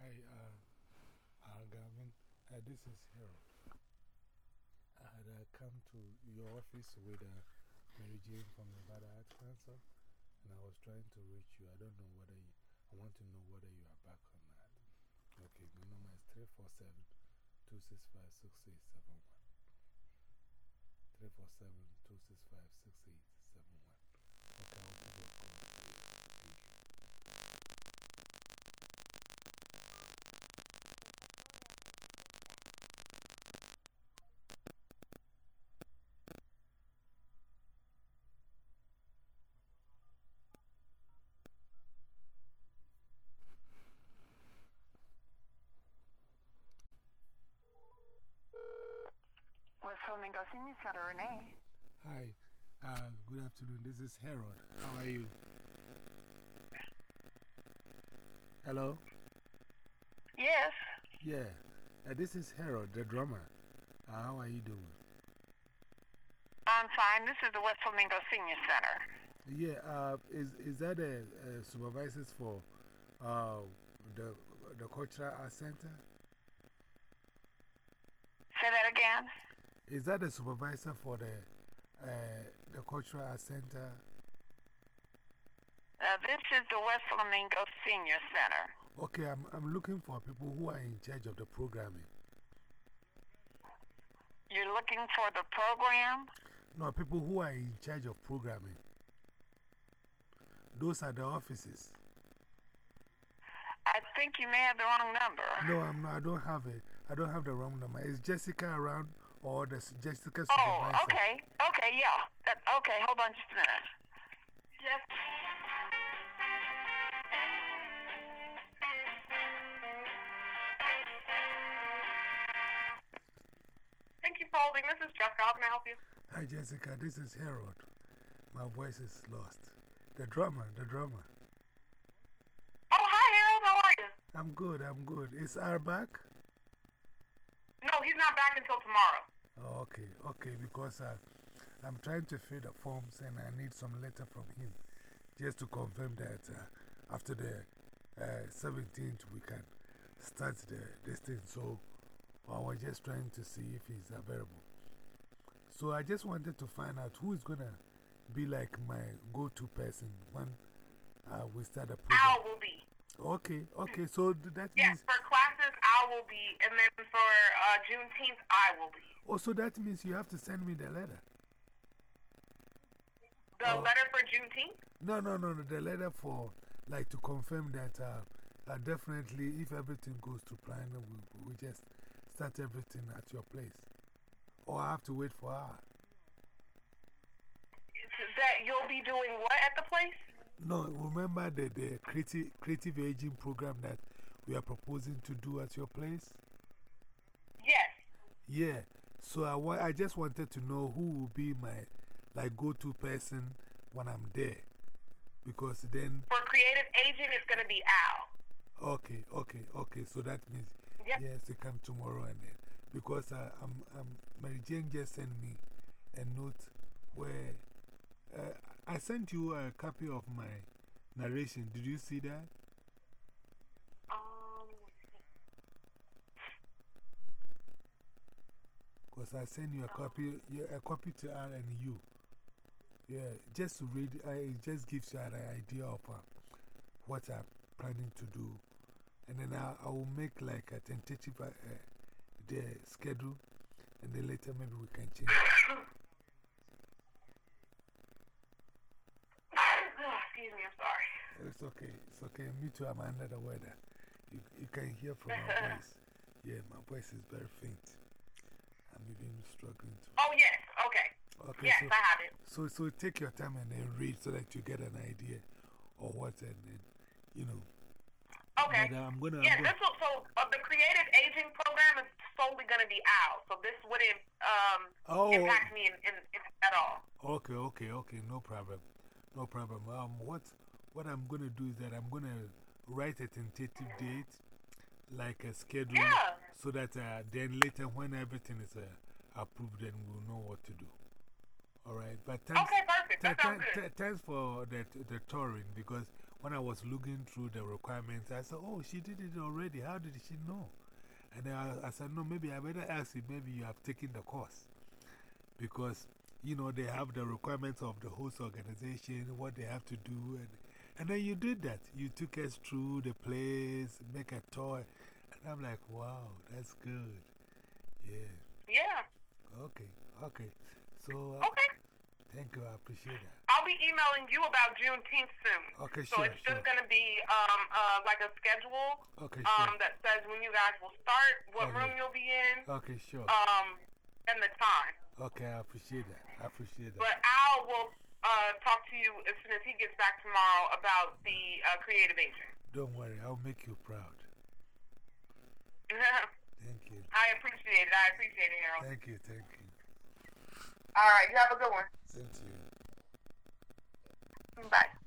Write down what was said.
Hi, uh, uh, Gavin. Uh, this is Harold. I had uh, come to your office with uh, Mary Jane from Nevada Arts Council, and I was trying to reach you. I don't know whether you, I want to know whether you are back or not. Okay, my number is 347 265 6871. 347 265 6871. Okay, I'll give you a call. Thank you. With Flamingo Senior Center, Renee. Hi, uh, good afternoon. This is Harold. How are you? Hello? Yes. Yeah, uh, this is Harold, the drummer. Uh, how are you doing? I'm fine. This is the West Flamingo Senior Center. Yeah, uh, is, is that a, a supervisors for uh, the, the Cultural Arts Center? Say that again. Is that the supervisor for the, uh, the Cultural Arts Center? Uh, this is the West Flamingo Senior Center. Okay, I'm, I'm looking for people who are in charge of the programming. You're looking for the program? No, people who are in charge of programming. Those are the offices. I think you may have the wrong number. No, I'm not, I don't have it. I don't have the wrong number. Is Jessica around or the s- Jessica Oh, supervisor? okay. Okay, yeah. That, okay, hold on just a minute. Yes. Thank you for holding. This is Jessica. How can I help you? Hi, Jessica. This is Harold. My voice is lost. The drummer, the drummer. Oh, hi, Harold. How are you? I'm good, I'm good. Is R back? No, he's not back until tomorrow. Okay, okay, because uh, I'm trying to fill the forms and I need some letter from him just to confirm that uh, after the uh, 17th we can start the, this thing. So I was just trying to see if he's available. So I just wanted to find out who is going to be like my go to person when uh, we start the program. will be. Okay, okay, so th- that means, for classes, Al will be. And then for uh, Juneteenth, I will be. oh, so that means you have to send me the letter. The Oh. letter for Juneteenth? No, no, no, no, the letter for, like, to confirm that uh, uh, definitely if everything goes to plan, we, we just start everything at your place. Or I have to wait for her. That you'll be doing what at the place? No, remember the, the creative, creative aging program that we are proposing to do at your place? Yeah. So I, I just wanted to know who will be my like go to person when I'm there. Because then, For creative agent, it's going to be Al. okay, okay, okay. So that means Yep. yes, they come tomorrow and then. Because uh, I'm, I'm, Mary Jane just sent me a note where uh, I sent you a copy of my narration. Did you see that? Because I sent you a copy, a copy to R and you. Yeah, just to read, uh, it just gives you an idea of uh, what I'm planning to do. And then I, I will make like a tentative uh, the schedule, and then later maybe we can change. excuse me, I'm sorry. It's okay, it's okay. Me too, I'm under the weather. You, you can hear from my voice. Yeah, my voice is very faint. I'm even struggling to. Oh, yes. Okay. Okay, Yes, so, I have it. so, so take your time and then read so that you get an idea of what, and then, you know. Okay. But, uh, I'm gonna, Yeah, I'm this will, so uh, the creative aging program is solely going to be Al. So this wouldn't um, Oh. impact me in, in, in, at all. Okay, okay, okay, no problem. No problem. Um, what, what I'm going to do is that I'm going to write a tentative date, like a schedule, Yeah. So that uh, then later when everything is uh, approved, then we'll know what to do. All right, but thanks, Okay, perfect. That th- sounds th- good. th- thanks for the, the touring because when I was looking through the requirements, I said, Oh, she did it already. How did she know? And then I, I said, No, maybe I better ask you, maybe you have taken the course. Because, you know, they have the requirements of the host organization, what they have to do. And, and then you did that. You took us through the place, make a toy. And I'm like, wow, that's good. Yeah. Yeah. Okay, okay. So, uh, okay. Thank you, I appreciate that. I'll be emailing you about Juneteenth soon. Okay, so sure. So it's just going to be um, uh, like a schedule okay, um, that says when you guys will start, what room you'll be in. Okay, sure. Um, and the time. Okay, I appreciate that. I appreciate that. But Al will uh, talk to you as soon as he gets back tomorrow about the uh, creative aging. Don't worry, I'll make you proud. Thank you. I appreciate it. I appreciate it, Harold. Thank you, thank you. All right, you have a good one. Same to you. Bye.